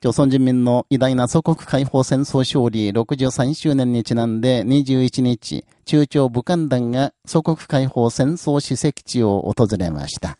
朝鮮人民の偉大な祖国解放戦争勝利63周年にちなんで21日、中朝武漢団が祖国解放戦争史跡地を訪れました。